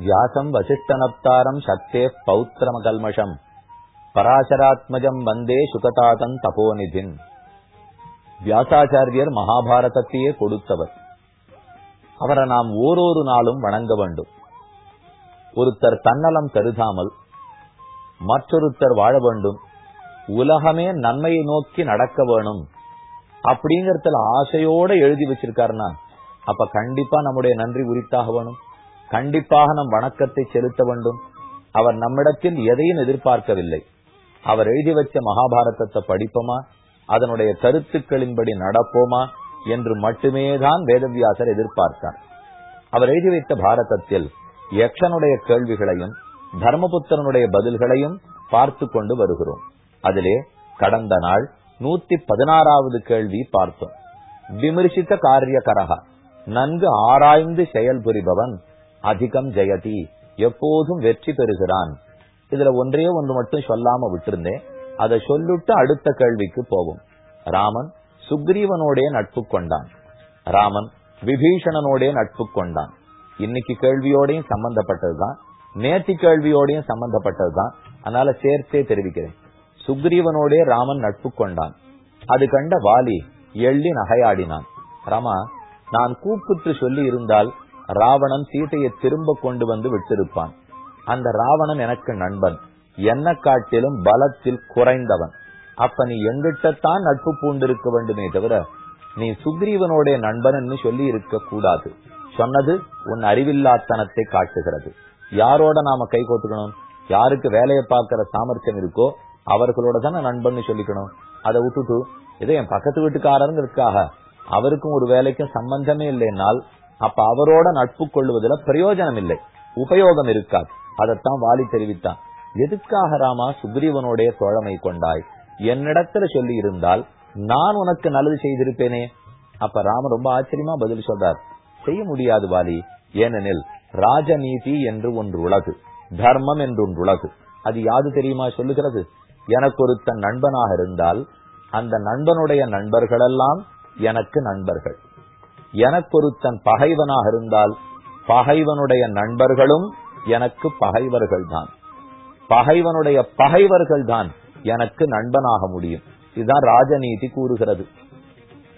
வியாசம் வசிஷ்டனப்தாரம் சக்தே பௌத்திரமகல்மஷம் பராசராத்மஜம் வந்தே சுகதாதன் தபோநிதின் வியாசாச்சாரியர் மகாபாரதத்தையே கொடுத்தவர் அவரை நாம் ஓரொரு நாளும் வணங்க வேண்டும் ஒருத்தர் தன்னலம் கருதாமல் மற்றொருத்தர் வாழ வேண்டும் உலகமே நன்மையை நோக்கி நடக்க வேணும் அப்படிங்கறதுல ஆசையோட எழுதி வச்சிருக்காருன்னா அப்ப கண்டிப்பா நம்முடைய நன்றி உரித்தாக வேணும் கண்டிப்பாக நம் வணக்கத்தை செலுத்த வேண்டும். அவர் நம்மிடத்தில் எதையும் எதிர்பார்க்கவில்லை. அவர் எழுதி வச்ச மகாபாரதத்தை படிப்போமா? அதனுடைய கருத்துக்களின்படி நடப்போமா? என்று மட்டுமே தான் வேதவியாசர் எதிர்பார்த்தார். அவர் எழுதி வைத்த பாரதத்தில் யக்ஷனுடைய கேள்விகளையும் தர்மபுத்திரனுடைய பதில்களையும் பார்த்து கொண்டு வருகிறோம். அதிலே கடந்த நாள் நூத்தி பதினாறாவது கேள்வி பார்த்தோம். விமர்சித்த காரிய கரகா நன்கு ஆராய்ந்து செயல் புரிபவன் அதிகம் ஜெயதி. எப்போதும் வெற்றி பெறுகிறான். இதுல ஒன்றே ஒன்று மட்டும் சொல்லாம விட்டிருந்தேன். அதை சொல்லிட்டு அடுத்த கேள்விக்கு போவோம். ராமன் சுக்ரீவனோடைய நட்பு கொண்டான். ராமன் விபீஷணனோடைய நட்பு கொண்டான். இன்னைக்கு கேள்வியோடையும் சம்பந்தப்பட்டதுதான் நேத்தி கேள்வியோடையும் சம்பந்தப்பட்டதுதான் அதனால சேர்த்தே தெரிவிக்கிறேன். சுக்ரீவனோடே ராமன் நட்பு கொண்டான். அது கண்ட வாலி எள்ளி நகையாடினான். ராமா நான் கூப்பிட்டு சொல்லி இருந்தால் ராவணன் சீதையை திரும்ப கொண்டு வந்து விட்டிருப்பான். அந்த ராவணன் எனக்கு நண்பன். என்ன காட்டிலும் பலத்தில் குறைந்தவன். அப்ப நீ எங்கிட்டத்தான் நட்பு பூண்டிருக்க வேண்டுமே தவிர நீ சுக்ரீவனுடைய நண்பன் சொல்லி இருக்க கூடாது. சொன்னது உன் அறிவில்லாத்தனத்தை காட்டுகிறது. யாரோட நாம கை கோத்துக்கணும்? யாருக்கு வேலையை பார்க்கிற சாமர்த்தியம் இருக்கோ அவர்களோட தானே நண்பன் சொல்லிக்கணும். அதை விட்டுட்டு இதை என் பக்கத்து வீட்டுக்காரருங்கிறதுக்காக அவருக்கும் ஒரு வேலைக்கும் சம்பந்தமே இல்லைனால் அப்ப அவரோட நட்பு கொள்வதில் பிரயோஜனம் இல்லை உபயோகம் இருக்காது. அதைத்தான் வாலி தெரிவித்தான். எதுக்காக ராமா சுக்ரீவனுடைய தோழமை கொண்டாய்? என்னிடத்துல சொல்லி இருந்தால் நான் உனக்கு நல்லது செய்திருப்பேனே. அப்ப ராம ரொம்ப ஆச்சரியமா பதில் சொல்றார். செய்ய முடியாது வாலி. ஏனெனில் ராஜநீதி என்று ஒன்று உலகு தர்மம் என்று ஒன்று உலகு அது யாது தெரியுமா சொல்லுகிறது? எனக்கு ஒருத்தன் நண்பனாக இருந்தால் அந்த நண்பனுடைய நண்பர்களெல்லாம் எனக்கு நண்பர்கள். எனக்கு ஒருத்தன் பகைவனாக இருந்தால் பகைவனுடைய நண்பர்களும் எனக்கு பகைவர்கள் தான் பகைவனுடைய பகைவர்கள் தான் எனக்கு நண்பனாக முடியும். இதுதான் ராஜநீதி கூறுகிறது.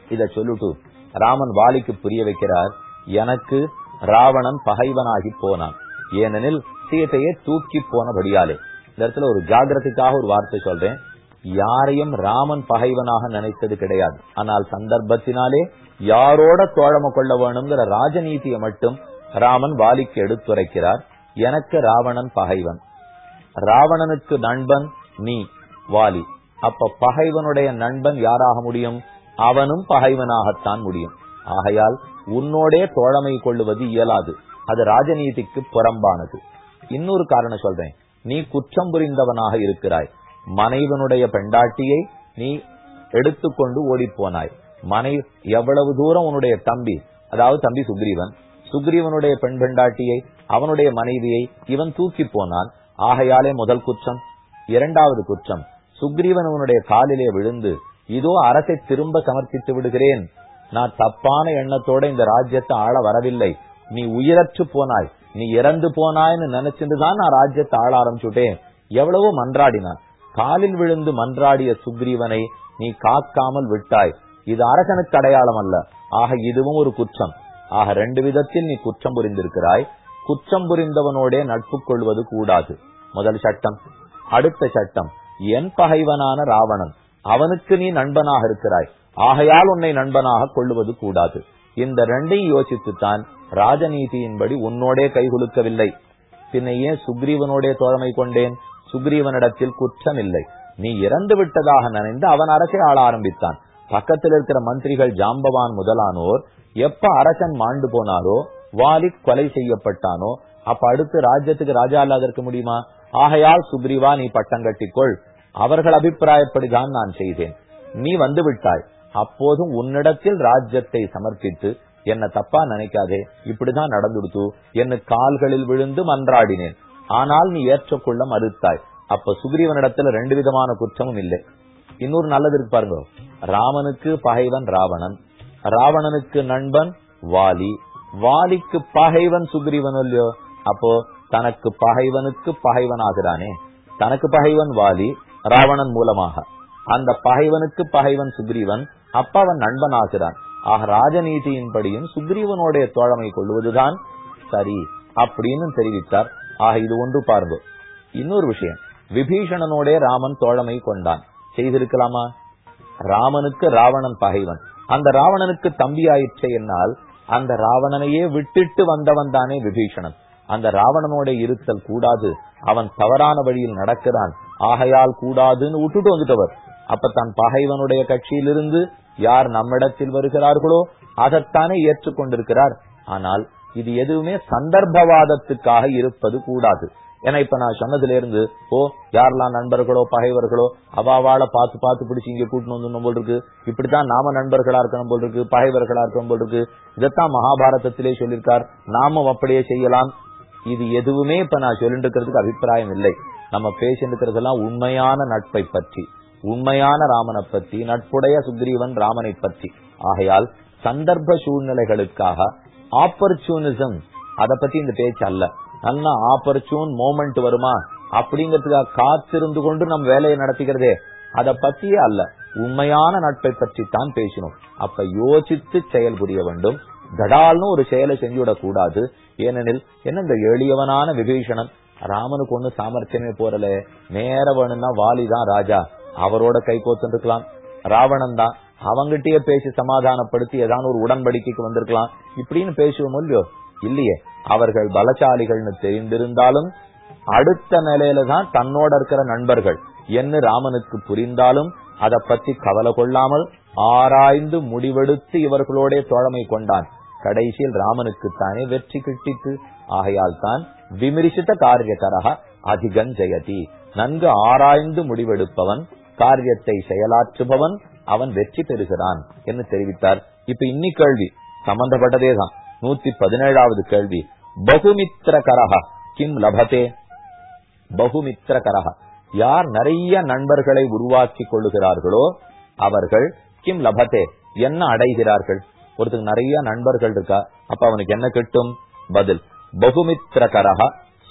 இத சொல்லிட்டு ராமன் வாலிக்கு புரிய வைக்கிறார் எனக்கு ராவணன் பகைவனாகி போனான். ஏனெனில் சீதையை தூக்கி போனபடியாலே இந்த இடத்துல ஒரு ஜாகிரதைக்காக ஒரு வார்த்தை சொல்றேன். யாரையும் ராமன் பகைவனாக நினைத்தது கிடையாது. ஆனால் சந்தர்ப்பத்தினாலே யாரோட தோழம கொள்ள வேணுங்கிற ராஜநீதியை மட்டும் ராமன் வாலிக்கு எடுத்துரைக்கிறார். எனக்கு ராவணன் பகைவன். ராவணனுக்கு நண்பன் நீ வாலி. அப்ப பகைவனுடைய நண்பன் யாராக முடியும்? அவனும் பகைவனாகத்தான் முடியும். ஆகையால் உன்னோடே தோழமை கொள்ளுவது இயலாது. அது ராஜநீதிக்கு புறம்பானது. இன்னொரு காரணம் சொல்றேன். நீ குற்றம் புரிந்தவனாக இருக்கிறாய். மனைவனுடைய பெண்டாட்டியை நீ எடுத்துக்கொண்டு ஓடிப்போனாய். மனைவி மனை எவ்வளவு தூரம் உன்னுடைய தம்பி அதாவது தம்பி சுக்ரீவன் சுக்ரீவனுடைய பெண் பெண்டாட்டியை அவனுடைய மனைவியை இவன் தூக்கி போனான். ஆகையாலே முதல் குற்றம் இரண்டாவது குற்றம். சுக்ரீவன் அவனுடைய காலிலே விழுந்து இதோ அரசை திரும்ப சமர்ப்பித்து விடுகிறேன். நான் தப்பான எண்ணத்தோட இந்த ராஜ்யத்தை ஆள வரவில்லை. நீ உயிரற்று போனாய். நீ இறந்து போனாய்னு நினைச்சிட்டுதான் நான் ராஜ்யத்தை ஆள ஆரம்பிச்சுட்டேன். எவ்வளவோ மன்றாடினான். காலில் விழுந்து மன்றாடிய சுக்ரீவனை நீ காக்காமல் விட்டாய். இது அரசனுக்கு அடையாளம் அல்ல. ஆக இதுவும் ஒரு குற்றம். ஆக ரெண்டு விதத்தில் நீ குற்றம் புரிந்திருக்கிறாய். குற்றம் புரிந்தவனோடே நட்பு கொள்வது கூடாது. முதல் சட்டம். அடுத்த சட்டம். என் பகைவனான ராவணன். அவனுக்கு நீ நண்பனாக இருக்கிறாய். ஆகையால் உன்னை நண்பனாக கொள்ளுவது கூடாது. இந்த ரெண்டையும் யோசித்துத்தான் ராஜநீதியின்படி உன்னோடே கைகுலுக்கவில்லை பின்ன ஏன் சுக்ரீவனோடே தோழமை கொண்டேன். சுக்ரீவனிடத்தில் குற்றம் இல்லை நீ இறந்து விட்டதாக நினைந்து அவன் அரசை ஆள ஆரம்பித்தான். பக்கத்தில் இருக்கிற மந்திரிகள் ஜாம்பவான் முதலானோர் எப்ப அரசன் மாண்டு போனாரோ வாலி கொலை செய்யப்பட்டானோ அப்ப அடுத்து ராஜ்யத்துக்கு ராஜா அல்லாத இருக்க முடியுமா? ஆகையால் சுக்ரீவா நீ பட்டம் கட்டிக்கொள். அவர்கள் அபிப்பிராயப்படிதான் நான் செய்தேன். நீ வந்து விட்டாய். அப்போதும் உன்னிடத்தில் ராஜ்யத்தை சமர்ப்பித்து என்ன தப்பா நினைக்காதே. இப்படிதான் நடந்துடுத்து. என்ன கால்களில் விழுந்து மன்றாடினேன். ஆனால் நீ ஏற்றுக்கொள்ள மறுத்தாய். அப்ப சுக்ரீவனிடத்துல ரெண்டு விதமான குற்றமும் இல்லை. இன்னொரு நல்லது இருக்கு பாருங்க. ராமனுக்கு பகைவன் ராவணன். ராவணனுக்கு நண்பன் வாலி. வாலிக்கு பகைவன் சுக்ரீவன் இல்லையோ? அப்போ தனக்கு பகைவனுக்கு பகைவன் ஆகிறானே. தனக்கு பகைவன் வாலி ராவணன் மூலமாக. அந்த பகைவனுக்கு பகைவன் சுக்ரீவன் அப்ப அவன் நண்பன் ஆகிறான். ஆக ராஜநீதியின்படியும் சுக்ரீவனுடைய தோழமை கொள்வதுதான் சரி அப்படின்னு தெரிவித்தார். ஆக இது ஒன்று பாருங்க இன்னொரு விஷயம் விபீஷணனோட ராமன் தோழமை கொண்டான். செய்திருக்கலாமா? ராமனுக்கு ராவணன் பகைவன். அந்த ராவணனுக்கு தம்பி ஆயிற்று என்னால் அந்த ராவணனையே விட்டுட்டு வந்தவன் தானே விபீஷணன். அந்த ராவணனோட இருத்தல் கூடாது. அவன் தவறான வழியில் நடக்கிறான். ஆகையால் கூடாதுன்னு விட்டுட்டு வந்துட்டவர். அப்ப தன் பகைவனுடைய கட்சியிலிருந்து யார் நம்மிடத்தில் வருகிறார்களோ அதைத்தானே ஏற்றுக்கொண்டிருக்கிறார். ஆனால் இது எதுவுமே சந்தர்ப்பவாதத்துக்காக இருப்பது கூடாது. ஏன்னா இப்ப நான் சொன்னதுல இருந்து ஓ யாரெல்லாம் நண்பர்களோ பகைவர்களோ அவாவால பார்த்து பார்த்து பிடிச்சி இங்க கூட்டணும் வந்து போல் இருக்கு. இப்படித்தான் நாம நண்பர்களா இருக்கணும் போல் இருக்கு பகைவர்களா இருக்கணும் போல் இருக்கு. இதைத்தான் மகாபாரதத்திலே சொல்லியிருக்கார். நாமும் அப்படியே செய்யலாம். இது எதுவுமே இப்ப நான் சொல்லிட்டு இருக்கிறதுக்கு அபிப்பிராயம் இல்லை. நம்ம பேசிட்டு இருக்கிறதெல்லாம் உண்மையான நட்பை பற்றி. உண்மையான ராமனை பற்றி நட்புடைய சுக்ரீவன் ராமனை பற்றி. ஆகையால் சந்தர்ப்ப சூழ்நிலைகளுக்காக ஆப்பர்ச்சுனிசம் அத பத்தி இந்த பேச்சு அல்ல. நல்ல ஆப்பர்ச்சூன் மோமெண்ட் வருமா? அப்படிங்கறதுக்காக காத்திருந்து கொண்டு நம் வேலையை நடத்திக்கிறதே. அத பத்தியே அல்ல. உண்மையான நட்பை பற்றி தான் பேசணும் அப்ப யோசித்து செயல் புரிய வேண்டும். தடால்னு ஒரு செயலை செஞ்சுவிடக் கூடாது. ஏனெனில் என்ன இந்த எளியவனான விபீஷணன்? ராமனுக்கு ஒண்ணு சாமர்த்தியமே போறல. நேர வேணும்னா வாலிதான் ராஜா. அவரோட கை கோத்துருக்கலாம். ராவணன் தான் அவங்கிட்டயே பேசி சமாதானப்படுத்தி ஏதாவது ஒரு உடன்படிக்கைக்கு வந்திருக்கலாம். இப்படின்னு பேசுவோம் இல்லையோ இல்லையே. அவர்கள் பலசாலிகள்னு தெரிந்திருந்தாலும் அடுத்த நிலையில தான் தன்னோட இருக்கிற நண்பர்கள் என்ன ராமனுக்கு புரிந்தாலும் அதை பத்தி கவலை கொள்ளாமல் ஆராய்ந்து முடிவெடுத்து இவர்களோட தோழமை கொண்டான். கடைசியில் ராமனுக்கு தானே வெற்றி கிட்டித்து ஆகையால் தான் விமரிசித்த காரியகரக அதிகன் ஜெயதி. நன்கு ஆராய்ந்து முடிவெடுப்பவன் காரியத்தை செயலாற்றுபவன் அவன் வெற்றி பெறுகிறான் என்று தெரிவித்தார். இப்ப இன்னி கேள்வி சம்பந்தப்பட்டதே தான் நூத்தி பதினேழாவது கேள்வி பகுமித்திர கரகா கிம் லபதே? பகுமித்திர கரகா யார் நிறைய நண்பர்களை உருவாக்கி கொள்ளுகிறார்களோ அவர்கள் கிம் லபதே என்ன அடைகிறார்கள்? ஒருத்தருக்கு நிறைய நண்பர்கள் இருக்கா? அப்ப அவனுக்கு என்ன கிட்டும்? பதில் பகுமித்திர கரக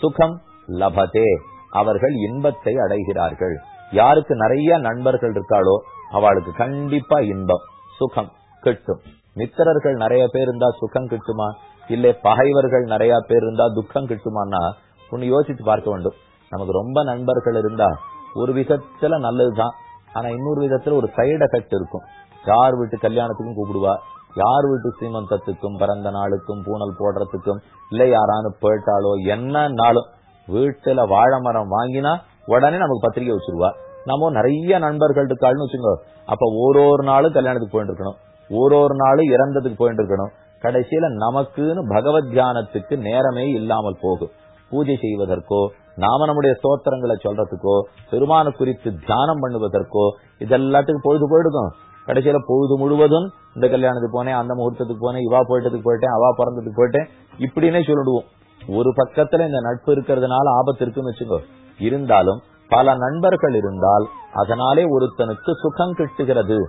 சுகம் லபதே. அவர்கள் இன்பத்தை அடைகிறார்கள். யாருக்கு நிறைய நண்பர்கள் இருக்காளோ அவளுக்கு கண்டிப்பா இன்பம் சுகம் கிட்டும். மித்திரர்கள் நிறைய பேர் இருந்தா சுகம் கிட்டுமா? இல்ல பகைவர்கள் நிறைய பேர் இருந்தா துக்கம் கிட்டுமான்னா ஒன்னு யோசிச்சு பார்க்க வேண்டும். நமக்கு ரொம்ப நண்பர்கள் இருந்தா ஒரு விதத்துல நல்லதுதான். ஆனா இன்னொரு விதத்துல ஒரு சைடு எஃபெக்ட் இருக்கும். யார் வீட்டு கல்யாணத்துக்கும் கூப்பிடுவா? யார் வீட்டு சீமந்தத்துக்கும் பிறந்த நாளுக்கும் பூனல் போடுறதுக்கும் இல்ல யாரானு போயிட்டாலோ என்னன்னாலும் வீட்டுல வாழை மரம் வாங்கினா உடனே நமக்கு பத்திரிக்கை வச்சிருவா. நம்ம நிறைய நண்பர்கள் இருக்காள்னு வச்சுக்கோ. அப்ப ஒரு ஒரு நாளும் கல்யாணத்துக்கு போயிட்டு இருக்கணும் ஒரு ஒரு நாளும் இறந்ததுக்கு போயிட்டு இருக்கணும் கடைசியில நமக்குன்னு பகவத் தியானத்துக்கு நேரமே இல்லாமல் போகும். பூஜை செய்வதற்கோ நாம நம்முடைய ஸ்தோத்திரங்களை சொல்றதுக்கோ பெருமான குறித்து தியானம் பண்ணுவதற்கோ இதெல்லாத்துக்கும் பொழுது போயிடுக்கும். கடைசியில பொழுது முழுவதும் இந்த கல்யாணத்துக்கு போனேன் அந்த முகூர்த்தத்துக்கு போனேன் இவா போயிட்டதுக்கு போயிட்டேன் அவா பிறந்ததுக்கு போயிட்டேன் இப்படின்னே சொல்லிடுவோம். ஒரு பக்கத்துல இந்த நட்பு இருக்கிறதுனால ஆபத்து இருக்குன்னு வச்சுக்கோ. இருந்தாலும் பல நண்பர்கள் இருந்தால் அதனாலே ஒருத்தனுக்கு சுகம் கிட்டுகிறது.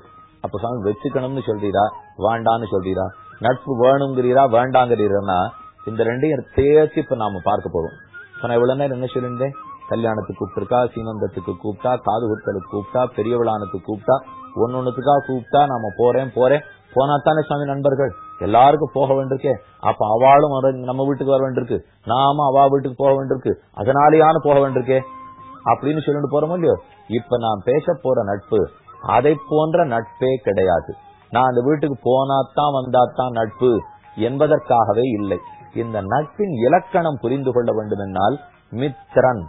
அப்ப சாமி வச்சுக்கணும்னு சொல்றீரா? வேண்டான்னு சொல்றீரா? நட்பு வேணுங்கிறீரா? வேண்டாங்கிறீரா இந்த ரெண்டையும் தேர்ச்சி இப்ப நாம பார்க்க போறோம். இப்ப நான் இவ்வளவு நேரம் என்ன சொல்லியிருந்தேன் கல்யாணத்துக்கு கூப்பிட்டுருக்கா சீமந்தத்துக்கு கூப்பிட்டா காது குத்தலுக்கு கூப்பிட்டா பெரியவளானுக்கு கூப்பிட்டா ஒன்னொன்னுத்துக்கா கூப்பிட்டா நாம போறேன் போறேன். போனா தானே சுவாமி நண்பர்கள்? எல்லாருக்கும் போக வேண்டியிருக்கே. அப்ப அவளும் நம்ம வீட்டுக்கு வர வேண்டியிருக்கு. நாம அவா வீட்டுக்கு போக வேண்டியிருக்கு. அதனாலேயான போக வேண்டியிருக்கே. அப்படின்னு சொல்லிட்டு போறோமோ இல்லையோ? இப்ப நான் பேச போற நட்பு அதை போன்ற நட்பே கிடையாது. நான் அந்த வீட்டுக்கு போனாத்தான் வந்தாத்தான் நட்பு என்பதற்காகவே இல்லை. இந்த நட்பின் இலக்கணம் புரிந்து கொள்ள வேண்டும் என்னால் மித்ரன்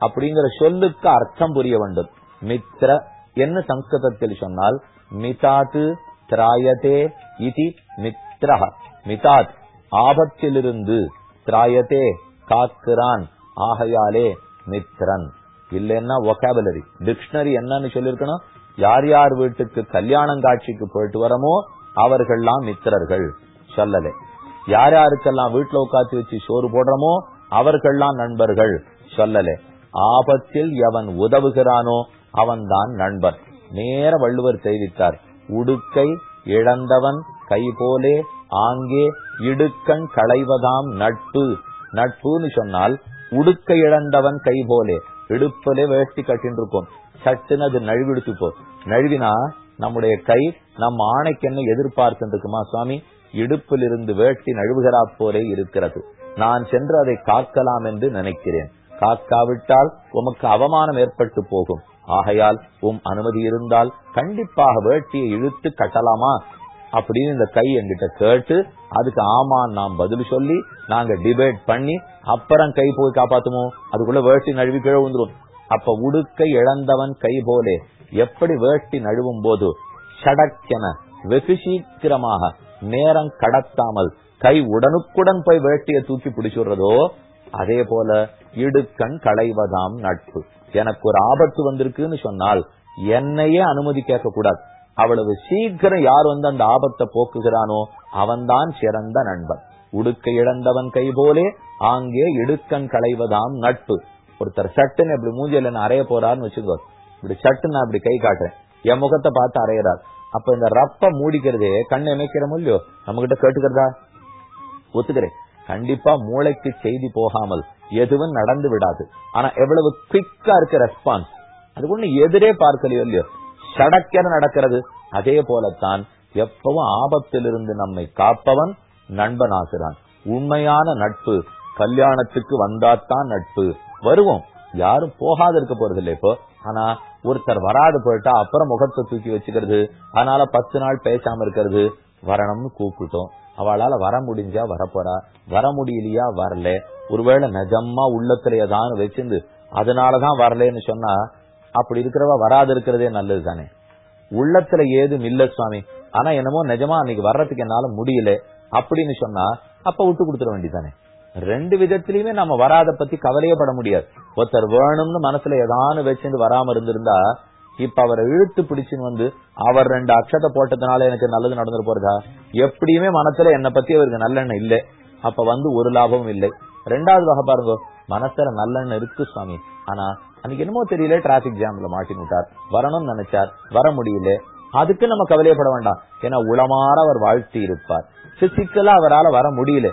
அப்படிங்கிற சொல்லுக்கு அர்த்தம் புரிய வேண்டும். மித்ர என்ன சம்ஸ்கிருதத்தில் சொன்னால் மிதாத்து திராயதே இது மித்ரஹ. மிதாத் ஆபத்திலிருந்து திராயதே காக்கிறான். ஆகையாலே மித்ரன். இல்லைன்னா ஒகாபுலரி டிக்ஷனரி என்னன்னு சொல்லிருக்கணும் யார் யார் வீட்டுக்கு கல்யாணம் காட்சிக்கு போயிட்டு வரமோ அவர்கள்லாம் மித்திரர்கள். சொல்லலே. யார் யாருக்கெல்லாம் வீட்டுல உட்காந்து வச்சு சோறு போடுறமோ அவர்கள்லாம் நண்பர்கள். சொல்லலே. ஆபத்தில் எவன் உதவுகிறானோ அவன்தான் நண்பன். நேர வள்ளுவர் தெரிவித்தார். உடுக்கை இழந்தவன் கை போலே ஆங்கே இடுக்கண் களைவதாம் நட்பு. நட்புன்னு சொன்னால் உடுக்க இழந்தவன் கை போலே. இடுப்பிலே வேஷ்டி கட்டின்னு இருக்கோம் சட்டுன்னு அது நழுவிடுத்து போ நழுவினா நம்முடைய கை நம் ஆணைக்கு என்ன சுவாமி? இடுப்பில் இருந்து வேட்டி நழுவுகிறா போலே இருக்கிறது. நான் சென்று அதை காக்கலாம் என்று நினைக்கிறேன். காக்காவிட்டால் உமக்கு அவமானம் ஏற்பட்டு போகும். ஆகையால் உம் அனுமதி இருந்தால் கண்டிப்பாக வேட்டியை இழுத்து கட்டலாமா? அப்படின்னு இந்த கை என்கிட்ட கேட்டு அதுக்கு ஆமான்னு நாம் பதில் சொல்லி நாங்க டிபேட் பண்ணி அப்புறம் கை போய் காப்பாத்துமோ? அதுக்குள்ள வேட்டி நழுவி கீழே விழுந்துரும். அப்ப உடுக்கை இழந்தவன் கை போலே. எப்படி வேட்டி நழுவும் போது? சடக்கென வெகு சீக்கிரமாக நேரம் கடத்தாமல் கை உடனுக்குடன் போய் வேட்டியை தூக்கி பிடிச்சுடுறதோ அதே போல இடுக்கண் களைவதாம் நட்பு. எனக்கு ஒரு ஆபத்து வந்திருக்குன்னு சொன்னால் என்னையே அனுமதி கேட்க கூடாது அவ்வளவு சீக்கிரம் யார் வந்து அந்த ஆபத்தை போக்குகிறானோ அவன்தான் சிறந்த நண்பன். உடுக்க இழந்தவன் கை போலே ஆங்கே இடுக்கண் களைவதாம் நட்பு. ஒருத்தர் சட்டுன்னு இப்படி மூஞ்சில அறைய போறாருன்னு வச்சுக்கோ. இப்படி சட்டுன்னு நான் இப்படி கை காட்டுறேன் என் முகத்தை பார்த்து அறையறார். அப்ப இந்த ரப்ப மூடிக்கிறதே கண்ணை அமைக்கிறோம் இல்லையோ? நம்ம கிட்ட கேட்டுக்கிறதா? ஒத்துக்கிறேன். கண்டிப்பா மூளைக்கு செய்தி போகாமல் எதுவும் நடந்து விடாது. ஆனா எவ்வளவு குவிக்கா இருக்க ரெஸ்பான்ஸ் அது ஒண்ணு எதிரே பார்க்கலையோ இல்லையோ? சடக்கென நடக்கிறது. அதே போலத்தான் எப்பவும் ஆபத்திலிருந்து நம்மை காப்பவன் நண்பனாகிறான். உண்மையான நட்பு கல்யாணத்துக்கு வந்தாத்தான் நட்பு. வருவோம். யாரும் போகாத இருக்க போறது இல்லை இப்போ. ஆனா ஒருத்தர் வராது போயிட்டா அப்புறம் முகத்தை தூக்கி வச்சுக்கிறது. அதனால பத்து நாள் பேசாம இருக்கிறது. வரணும்னு கூப்பிட்டோம். அவளால வர முடிஞ்சா வரப்போறா. வர முடியலையா வரல. ஒருவேளை நிஜமா உள்ளத்துல ஏதாவது வச்சிருந்து அதனாலதான் வரலன்னு சொன்னா அப்படி இருக்கிறவா வராது இருக்கிறதே நல்லது தானே? உள்ளத்துல ஏதும் இல்ல சுவாமி. ஆனா என்னமோ நிஜமா அன்னைக்கு வர்றதுக்கு என்னால முடியல அப்படின்னு சொன்னா அப்ப விட்டு கொடுத்துட வேண்டியதானே ரெண்டு விதத்திலயுமே நம்ம வராத பத்தி கவலையே பட முடியாது. ஒருத்தர் வேணும்னு மனசுல ஏதானு வச்சுட்டு வராம இருந்திருந்தா இப்ப அவரை இழுத்து பிடிச்சுன்னு வந்து அவர் ரெண்டு அக்ஷத்தை போட்டதுனால எனக்கு நல்லது நடந்துட்டு போறதா? எப்படியுமே மனசுல என்னை பத்தி அவருக்கு நல்லெண்ணம் இல்லை. அப்ப வந்து ஒரு லாபமும் இல்லை. ரெண்டாவது வகை பாருங்க மனசுல நல்லெண்ணம் இருக்கு சுவாமி. ஆனா அன்னைக்கு என்னமோ தெரியல டிராபிக் ஜாம்ல மாட்டின்னு விட்டார் வரணும்னு நினைச்சார். வர முடியல. அதுக்கு நம்ம கவலையப்பட வேண்டாம். ஏன்னா உளமாற அவர் வாழ்த்தி இருப்பார் பிசிக்கலா அவரால் வர முடியல.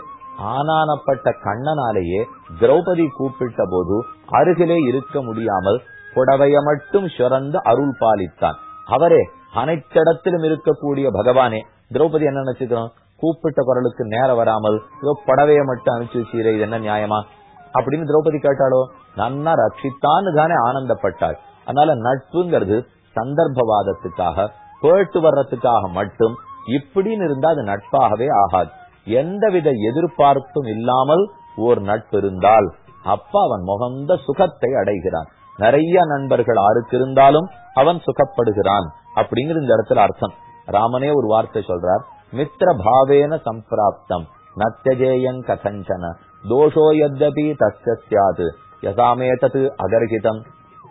ஆனானப்பட்ட கண்ணனாலேயே திரௌபதி கூப்பிட்ட போது அருகிலே இருக்க முடியாமல் புடவைய மட்டும் சுரந்து அருள் பாலித்தான். அவரே அனைத்திடத்திலும் இருக்கக்கூடிய பகவானே திரௌபதி என்ன நினைச்சுக்கிறோம் கூப்பிட்ட குரலுக்கு நேரம் வராமல் ஏதோ புடவைய மட்டும் அனுப்பிச்சு வச்சீரே இது என்ன நியாயமா? அப்படின்னு திரௌபதி கேட்டாலோ நன்னா ரட்சித்தான்னு தானே ஆனந்தப்பட்டாள். அதனால நட்புங்கிறது சந்தர்ப்பவாதத்துக்காக போயிட்டு வர்றதுக்காக மட்டும் இப்படின்னு இருந்தா அது நட்பாகவே ஆகாது. எந்தவித எதிர்பார்ப்பும் இல்லாமல் ஓர் நட்பு இருந்தால் அப்ப அவன் முகந்த சுகத்தை அடைகிறான். நிறைய நண்பர்கள் ஆருக்கு இருந்தாலும் அவன் சுகப்படுகிறான் அப்படிங்கிற இந்த இடத்துல அர்த்தம். ராமனே ஒரு வார்த்தை சொல்றார் மித்திர பாவேன சம்பிராப்தம். நத்தியஜேயங் கதஞ்சன தோஷோ யத்யபி தஸ்ய சியாது யதாமேதது அகர்ஹிதம்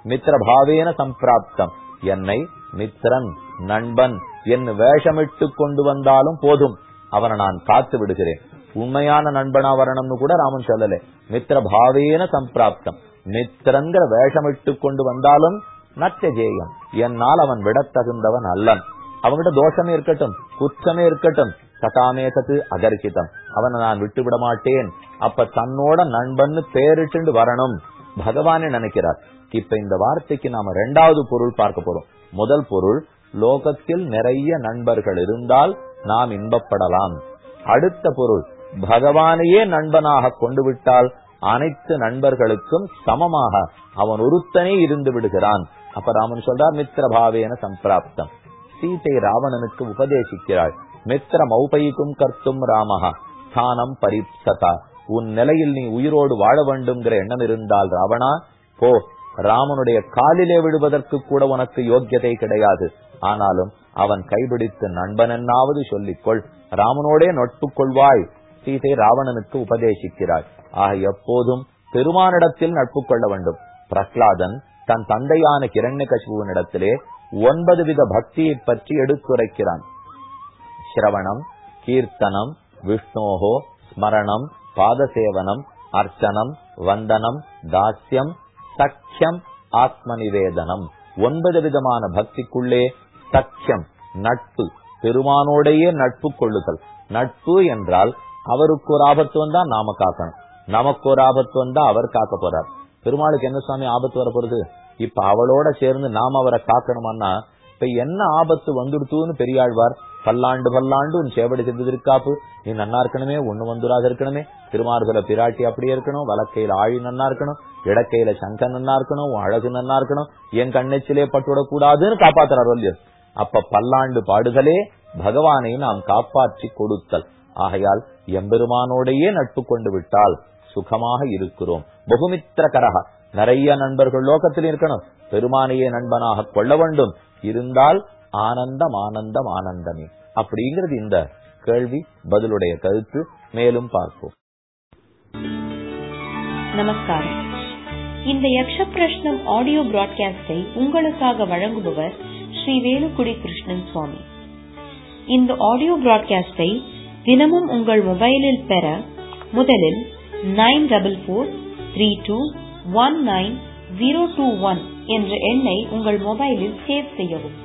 மித்திர பாவேன சம்பிராப்தம் என்னை மித்திரன் நண்பன் என் வேஷமிட்டு கொண்டு வந்தாலும் போதும் அவனை நான் காத்து விடுகிறேன் உண்மையான நண்பனா வரணும்னு கூட ராமன் சொல்லல மித்திரபாவேன சம்பிராப்தம் மித்திரங்கிற வேஷமிட்டு கொண்டு வந்தாலும் நத்தியஜேயம் என்னால் அவன் விட தகுந்தவன் அல்லன் அவன்கிட்ட தோஷமே இருக்கட்டும் குற்றமே இருக்கட்டும் சதாமேதத்து அகர்ஹிதம் அவனை நான் விட்டு விட மாட்டேன் அப்ப தன்னோட நண்பன்னு பேரிட்டு வரணும். பகவானே நினைக்கிறார். இப்ப இந்த வார்த்தைக்கு நாம ரெண்டாவது பொருள் பார்க்க போறோம். முதல் பொருள் லோகத்தில் நிறைய நண்பர்கள் இருந்தால் நாம் இன்பப்படலாம். அடுத்த பொருள் பகவானையே நண்பனாக கொண்டு விட்டால் அனைத்து நண்பர்களுக்கும் சமமாக அவன் ஒருத்தனே இருந்து விடுகிறான். அப்ப ராமன் சொல்றார் மித்திரபாவேன சம்பிராப்தம். சீதை ராவணனுக்கு உபதேசிக்கிறாள். மித்திர மௌபயிக்கும் கர்த்தும் ராமஹா. ஸ்தானம் பரிப்சதா. உன் நிலையில் நீ உயிரோடு வாழ வேண்டும்ங்கிற எண்ணம் இருந்தால் ராவணா போ. ராமனுடைய காலிலே விடுவதற்கு கூட உனக்கு யோக்கியதை கிடையாது. ஆனாலும் அவன் கைபிடித்து நண்பனென்னாவது சொல்லிக்கொள். ராமனோடே நட்பு கொள்வாய் சீதை ராவணனுக்கு உபதேசிக்கிறாள். ஆக எப்போதும் பெருமானிடத்தில் நட்பு கொள்ள வேண்டும். பிரஹ்லாதன் தன் தந்தையான கிரண்யகசிபுவனிடத்திலே ஒன்பது வித பக்தியை பற்றி எடுத்துரைக்கிறான். சிரவணம் கீர்த்தனம் விஷ்ணோகோ ஸ்மரணம் பாதசேவனம் அர்ச்சனம் வந்தனம் தாஸ்யம் சக்கியம் ஆத்மநிவேதனம். ஒன்பது விதமான பக்திக்குள்ளே சக்கியம் நட்பு பெருமானோடையே நட்பு கொள்ளுதல். நட்பு என்றால் அவருக்கு ஒரு ஆபத்து வந்தா நாம காக்கணும். நமக்கு ஒரு ஆபத்து வந்தா அவர் காக்க போறார். பெருமாளுக்கு என்ன சுவாமி ஆபத்து வர போறது இப்ப அவளோட சேர்ந்து நாம அவரை காக்கணுமான்னா இப்ப என்ன ஆபத்து வந்துடுத்துன்னு பெரியாழ்வார் பல்லாண்டு பல்லாண்டு உன் சேவடி செஞ்சதிருக்காப்பு நீ நன்னா இருக்கணுமே ஒண்ணு வந்துராக இருக்கணுமே. திருமார்புல பிராட்டி அப்படியே இருக்கணும் வலக்கையில ஆழி நன்னா இருக்கணும் இடக்கையில சங்க நன்னா இருக்கணும் அழகு நன்னா இருக்கணும் என் கண்ணெச்சிலே பட்டுவிடக்கூடாதுன்னு காப்பாத்துறார் வல்லிய அப்ப பல்லாண்டு பாடுதலே பகவானை நாம் காப்பாற்றி கொடுத்தல். ஆகையால் எம்பெருமானோடையே நட்பு கொண்டு விட்டால் சுகமாக இருக்கிறோம். பகுமித்திர கரக நிறைய நண்பர்கள் லோகத்தில் இருக்கணும். பெருமானையே நண்பனாக கொள்ள வேண்டும். இருந்தால் ஆனந்தம் ஆனந்தம் ஆனந்தமே. அப்படிங்கிறது இந்த கேள்வி பதிலுடைய கருத்து. மேலும் பார்ப்போம். நமஸ்காரம். இந்த யக்ஷ பிரஷ்னம் ஆடியோ பிராட்காஸ்டை உங்களுக்காக வழங்குபவர் ஸ்ரீ வேலுக்குடி கிருஷ்ணன் சுவாமி. இந்த ஆடியோ பிராட்காஸ்டை தினமும் உங்கள் மொபைலில் பெற முதலில் nine double four three two one nine zero two one என்ற எண்ணை உங்கள் மொபைலில் சேவ் செய்யவும்.